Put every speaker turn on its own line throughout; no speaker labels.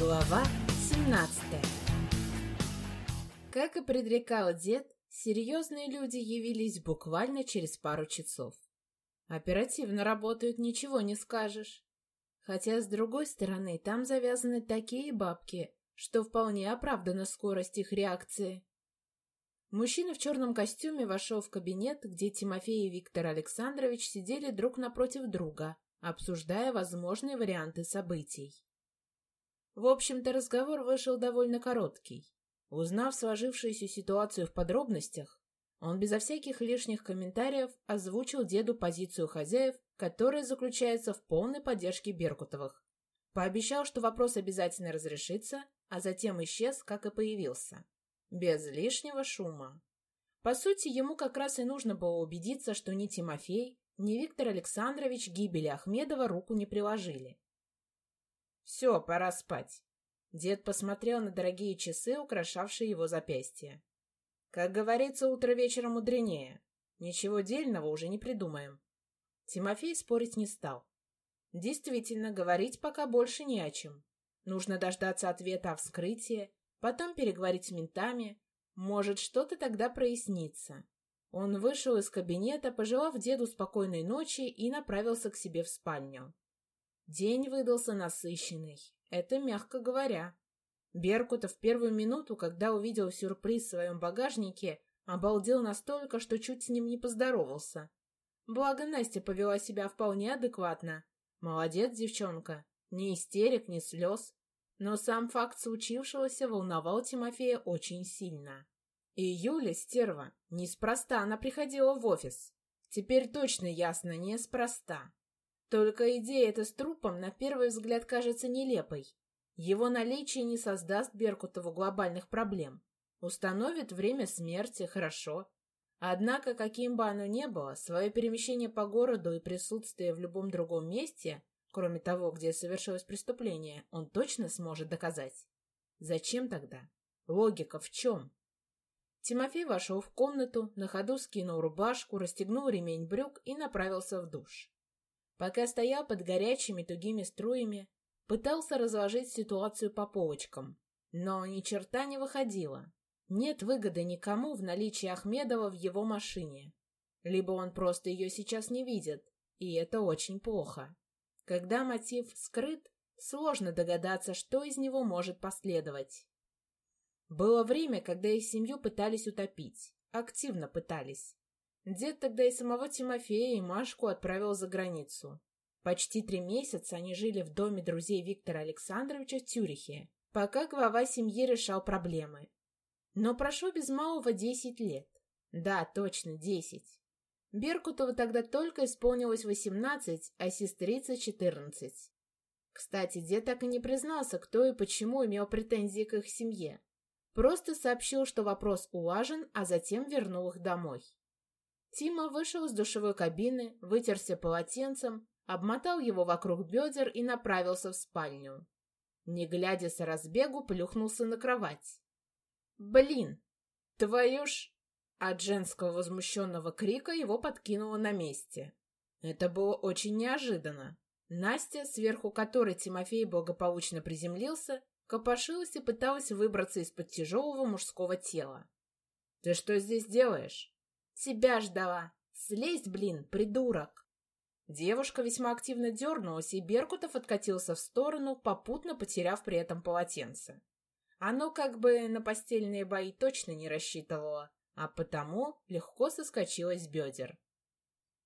Глава 17 Как и предрекал дед, серьезные люди явились буквально через пару часов. Оперативно работают, ничего не скажешь. Хотя, с другой стороны, там завязаны такие бабки, что вполне оправдана скорость их реакции. Мужчина в черном костюме вошел в кабинет, где Тимофей и Виктор Александрович сидели друг напротив друга, обсуждая возможные варианты событий. В общем-то, разговор вышел довольно короткий. Узнав сложившуюся ситуацию в подробностях, он безо всяких лишних комментариев озвучил деду позицию хозяев, которая заключается в полной поддержке Беркутовых. Пообещал, что вопрос обязательно разрешится, а затем исчез, как и появился. Без лишнего шума. По сути, ему как раз и нужно было убедиться, что ни Тимофей, ни Виктор Александрович гибели Ахмедова руку не приложили. «Все, пора спать». Дед посмотрел на дорогие часы, украшавшие его запястье. «Как говорится, утро вечера мудренее. Ничего дельного уже не придумаем». Тимофей спорить не стал. Действительно, говорить пока больше не о чем. Нужно дождаться ответа о вскрытии, потом переговорить с ментами. Может, что-то тогда прояснится. Он вышел из кабинета, пожелав деду спокойной ночи и направился к себе в спальню. День выдался насыщенный, это мягко говоря. Беркутов в первую минуту, когда увидел сюрприз в своем багажнике, обалдел настолько, что чуть с ним не поздоровался. Благо Настя повела себя вполне адекватно. Молодец, девчонка. Ни истерик, ни слез. Но сам факт случившегося волновал Тимофея очень сильно. И Юля, стерва, неспроста она приходила в офис. Теперь точно ясно, неспроста. Только идея эта с трупом на первый взгляд кажется нелепой. Его наличие не создаст Беркутову глобальных проблем. Установит время смерти, хорошо. Однако, каким бы оно ни было, свое перемещение по городу и присутствие в любом другом месте, кроме того, где совершилось преступление, он точно сможет доказать. Зачем тогда? Логика в чем? Тимофей вошел в комнату, на ходу скинул рубашку, расстегнул ремень брюк и направился в душ. Пока стоял под горячими тугими струями, пытался разложить ситуацию по полочкам, но ни черта не выходило. Нет выгоды никому в наличии Ахмедова в его машине. Либо он просто ее сейчас не видит, и это очень плохо. Когда мотив скрыт, сложно догадаться, что из него может последовать. Было время, когда их семью пытались утопить. Активно пытались. Дед тогда и самого Тимофея, и Машку отправил за границу. Почти три месяца они жили в доме друзей Виктора Александровича в Тюрихе, пока глава семьи решал проблемы. Но прошло без малого десять лет. Да, точно, десять. Беркутову тогда только исполнилось восемнадцать, а сестрице четырнадцать. Кстати, дед так и не признался, кто и почему имел претензии к их семье. Просто сообщил, что вопрос улажен, а затем вернул их домой. Тима вышел из душевой кабины, вытерся полотенцем, обмотал его вокруг бедер и направился в спальню. Не глядя с разбегу, плюхнулся на кровать. «Блин! Твою ж...» От женского возмущенного крика его подкинуло на месте. Это было очень неожиданно. Настя, сверху которой Тимофей благополучно приземлился, копошилась и пыталась выбраться из-под тяжелого мужского тела. «Ты что здесь делаешь?» «Тебя ждала! Слезь, блин, придурок!» Девушка весьма активно дернулась, и Беркутов откатился в сторону, попутно потеряв при этом полотенце. Оно как бы на постельные бои точно не рассчитывало, а потому легко соскочило с бедер.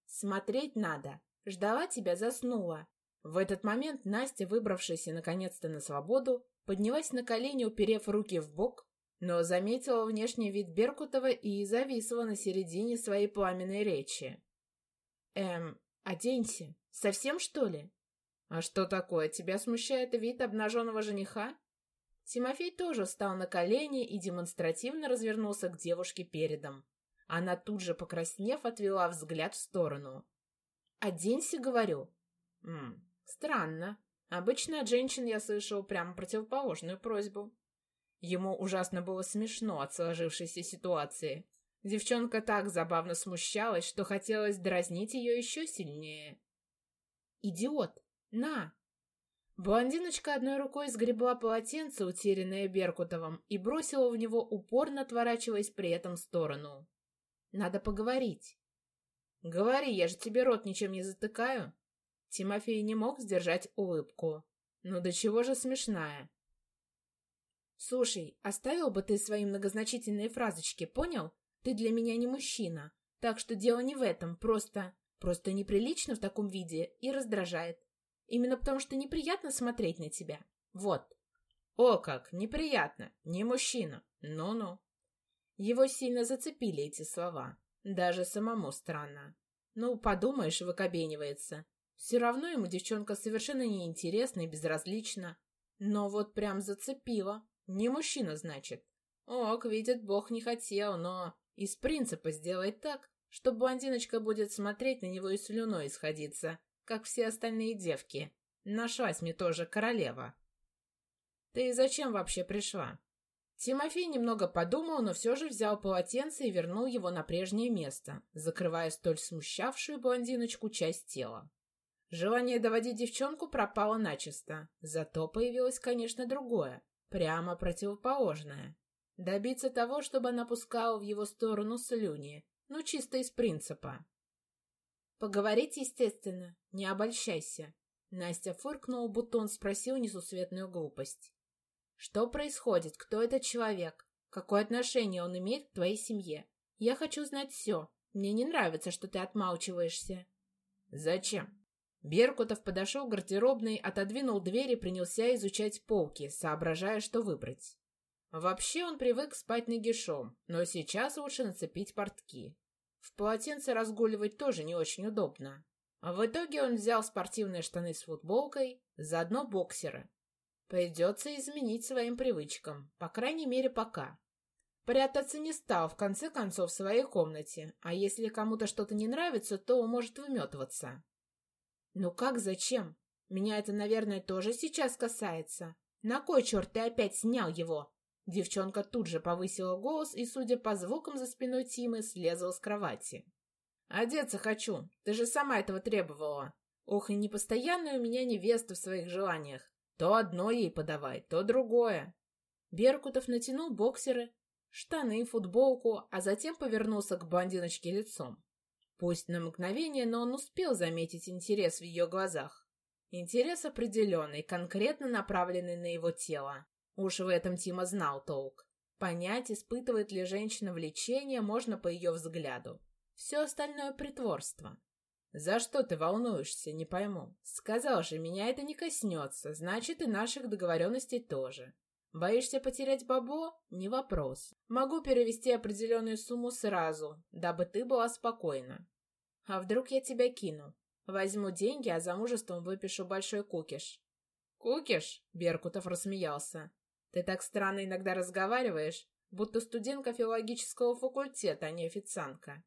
«Смотреть надо. Ждала тебя, заснула». В этот момент Настя, выбравшаяся наконец-то на свободу, поднялась на колени, уперев руки в бок, но заметила внешний вид Беркутова и зависла на середине своей пламенной речи. «Эм, оденься. Совсем, что ли?» «А что такое? Тебя смущает вид обнаженного жениха?» Тимофей тоже встал на колени и демонстративно развернулся к девушке передом. Она тут же, покраснев, отвела взгляд в сторону. «Оденься, говорю». «М, странно. Обычно от женщин я слышал прямо противоположную просьбу. Ему ужасно было смешно от сложившейся ситуации. Девчонка так забавно смущалась, что хотелось дразнить ее еще сильнее. «Идиот! На!» Блондиночка одной рукой сгребла полотенце, утерянное Беркутовым, и бросила в него, упорно отворачиваясь при этом в сторону. «Надо поговорить». «Говори, я же тебе рот ничем не затыкаю». Тимофей не мог сдержать улыбку. «Ну до чего же смешная?» «Слушай, оставил бы ты свои многозначительные фразочки, понял? Ты для меня не мужчина. Так что дело не в этом, просто... Просто неприлично в таком виде и раздражает. Именно потому, что неприятно смотреть на тебя. Вот. О, как, неприятно. Не мужчина. Ну-ну. Его сильно зацепили эти слова. Даже самому странно. Ну, подумаешь, выкобенивается. Все равно ему девчонка совершенно неинтересна и безразлична. Но вот прям зацепила. Не мужчина, значит. Ок, видит, бог не хотел, но из принципа сделает так, что блондиночка будет смотреть на него и слюной исходиться, как все остальные девки. Нашлась мне тоже королева. Ты зачем вообще пришла? Тимофей немного подумал, но все же взял полотенце и вернул его на прежнее место, закрывая столь смущавшую блондиночку часть тела. Желание доводить девчонку пропало начисто, зато появилось, конечно, другое, прямо противоположное. Добиться того, чтобы она пускала в его сторону слюни, ну чисто из принципа. Поговорить, естественно, не обольщайся. Настя фыркнула, будто он спросил несусветную глупость. Что происходит? Кто этот человек? Какое отношение он имеет к твоей семье? Я хочу знать все. Мне не нравится, что ты отмалчиваешься. Зачем? Беркутов подошел к гардеробной, отодвинул дверь и принялся изучать полки, соображая, что выбрать. Вообще он привык спать нагишом, но сейчас лучше нацепить портки. В полотенце разгуливать тоже не очень удобно. В итоге он взял спортивные штаны с футболкой, заодно боксеры. Придется изменить своим привычкам, по крайней мере пока. Прятаться не стал, в конце концов, в своей комнате, а если кому-то что-то не нравится, то может выметываться. Ну как, зачем? Меня это, наверное, тоже сейчас касается. На кой черт ты опять снял его? Девчонка тут же повысила голос и, судя по звукам за спиной Тимы, слезла с кровати. «Одеться хочу. Ты же сама этого требовала. Ох, и непостоянная у меня невеста в своих желаниях. То одно ей подавай, то другое». Беркутов натянул боксеры, штаны, и футболку, а затем повернулся к блондиночке лицом. Пусть на мгновение, но он успел заметить интерес в ее глазах. Интерес определенный, конкретно направленный на его тело. Уж в этом Тима знал толк. Понять, испытывает ли женщина влечение, можно по ее взгляду. Все остальное притворство. «За что ты волнуешься, не пойму. Сказал же, меня это не коснется, значит, и наших договоренностей тоже. Боишься потерять бабло? Не вопрос. Могу перевести определенную сумму сразу, дабы ты была спокойна. А вдруг я тебя кину? Возьму деньги, а замужеством выпишу большой кукиш». «Кукиш?» — Беркутов рассмеялся. Ты так странно иногда разговариваешь, будто студентка филологического факультета, а не официантка.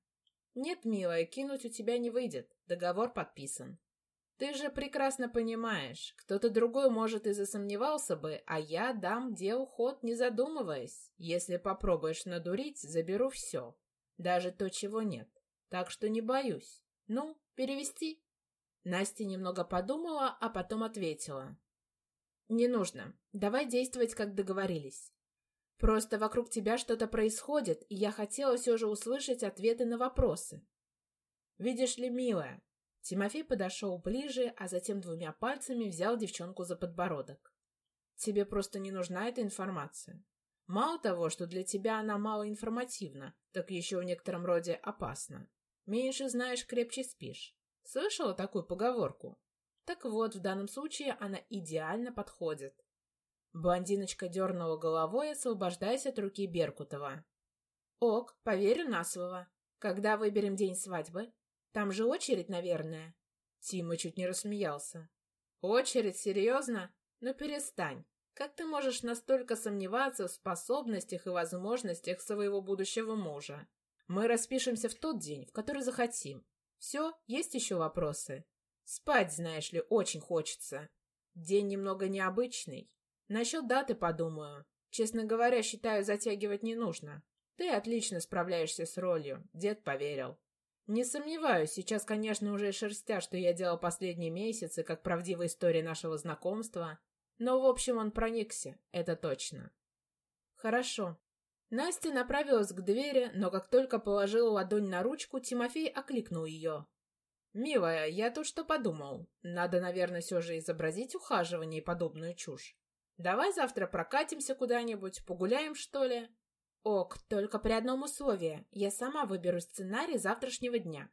Нет, милая, кинуть у тебя не выйдет. Договор подписан. Ты же прекрасно понимаешь, кто-то другой, может, и засомневался бы, а я дам делу ход, не задумываясь. Если попробуешь надурить, заберу все. Даже то, чего нет. Так что не боюсь. Ну, перевести?» Настя немного подумала, а потом ответила. «Не нужно. Давай действовать, как договорились. Просто вокруг тебя что-то происходит, и я хотела все же услышать ответы на вопросы. Видишь ли, милая?» Тимофей подошел ближе, а затем двумя пальцами взял девчонку за подбородок. «Тебе просто не нужна эта информация. Мало того, что для тебя она мало информативна, так еще в некотором роде опасна. Меньше знаешь, крепче спишь. Слышала такую поговорку? Так вот, в данном случае она идеально подходит. Блондиночка дернула головой, освобождаясь от руки Беркутова. «Ок, поверю на слово. Когда выберем день свадьбы? Там же очередь, наверное». Тима чуть не рассмеялся. «Очередь? Серьезно? Ну перестань. Как ты можешь настолько сомневаться в способностях и возможностях своего будущего мужа? Мы распишемся в тот день, в который захотим. Все, есть еще вопросы?» Спать, знаешь ли, очень хочется. День немного необычный. Насчет даты подумаю. Честно говоря, считаю, затягивать не нужно. Ты отлично справляешься с ролью, дед поверил. Не сомневаюсь, сейчас, конечно, уже шерстя, что я делал последние месяцы, как правдивая история нашего знакомства, но, в общем, он проникся, это точно. Хорошо. Настя направилась к двери, но как только положила ладонь на ручку, Тимофей окликнул ее. «Милая, я тут что подумал. Надо, наверное, все же изобразить ухаживание и подобную чушь. Давай завтра прокатимся куда-нибудь, погуляем, что ли?» «Ок, только при одном условии. Я сама выберу сценарий завтрашнего дня».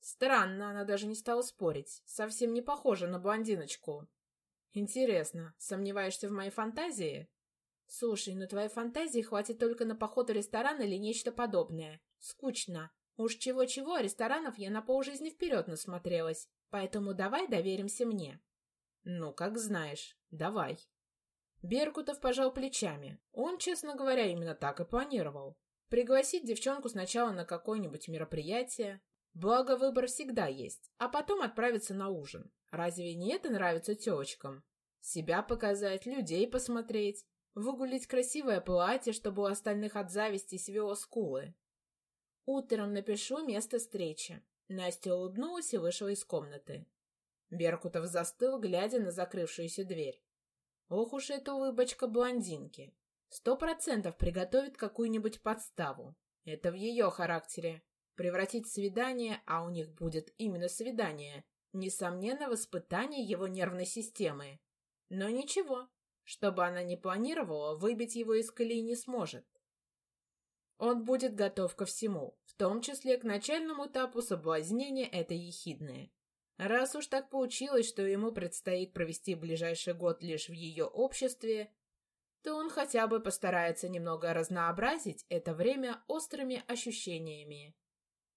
Странно, она даже не стала спорить. Совсем не похожа на блондиночку. Интересно, сомневаешься в моей фантазии? Слушай, ну твоей фантазии хватит только на поход в ресторан или нечто подобное. Скучно. Уж чего-чего, а ресторанов я на полжизни вперед насмотрелась, поэтому давай доверимся мне. Ну, как знаешь, давай. Беркутов пожал плечами. Он, честно говоря, именно так и планировал. Пригласить девчонку сначала на какое-нибудь мероприятие, благо выбор всегда есть, а потом отправиться на ужин. Разве не это нравится тёлочкам? Себя показать, людей посмотреть, выгулить красивое платье, чтобы у остальных от зависти свело скулы. Утром напишу место встречи. Настя улыбнулась и вышла из комнаты. Беркутов застыл, глядя на закрывшуюся дверь. Ох уж эта улыбочка блондинки. Сто процентов приготовит какую-нибудь подставу. Это в ее характере. Превратить свидание, а у них будет именно свидание, несомненно, воспитание его нервной системы. Но ничего, чтобы она не планировала, выбить его из колеи не сможет. Он будет готов ко всему, в том числе к начальному этапу соблазнения этой ехидной. Раз уж так получилось, что ему предстоит провести ближайший год лишь в ее обществе, то он хотя бы постарается немного разнообразить это время острыми ощущениями.